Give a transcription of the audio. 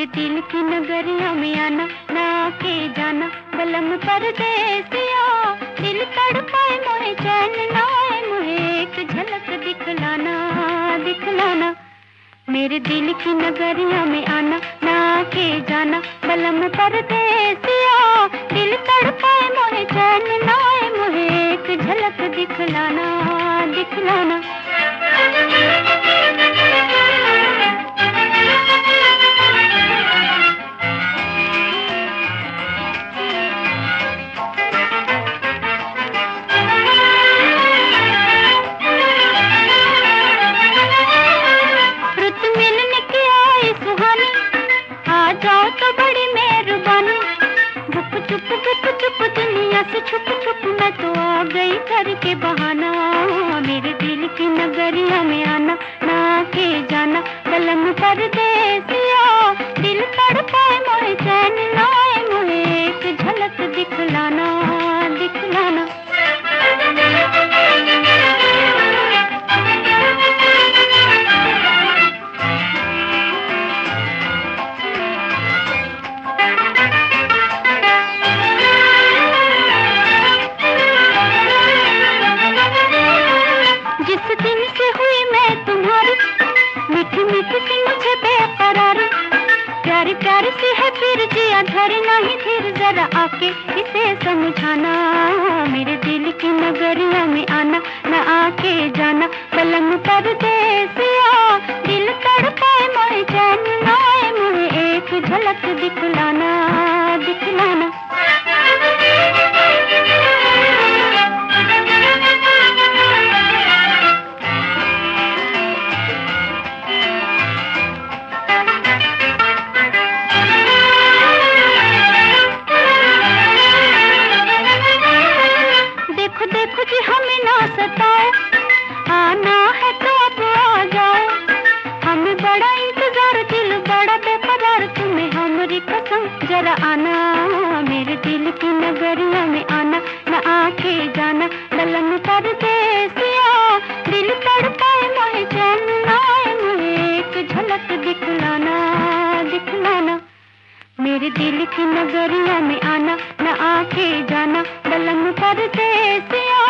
मेरे दिल की नगरिया में आना, ना के जाना। बलम पर दिल तड़पाए मोहे चैन, नाए मोहे एक झलक दिखलाना दिखलाना। मेरे दिल की नगरिया में आना, ना के जाना। बलम पर दिल तड़पाए चुप चुप चुप दुनिया से छुप छुप मैं तो आ गई घर के बहाना फिर जिया धर नहीं, फिर जरा आके इसे समझाना। मेरे दिल की नगरिया में आना, न आके जाना। पलंग पर देसिया दिल तड़पाए मोए चैन नाए मुझे एक झलक दिखलाना दिखलाना। जरा आना, मेरे दिल की नगरिया में आना, न आके जाना बलम कर देसिया दिल तड़पाए मोहे चैन आए मोहे एक झलक दिखलाना दिखलाना। मेरे दिल की नगरिया में आना, न आके जाना बलम पर देसिया